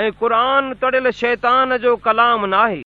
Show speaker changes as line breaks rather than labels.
۽ قر تڙيل شيطان جو ڪلام ناهي.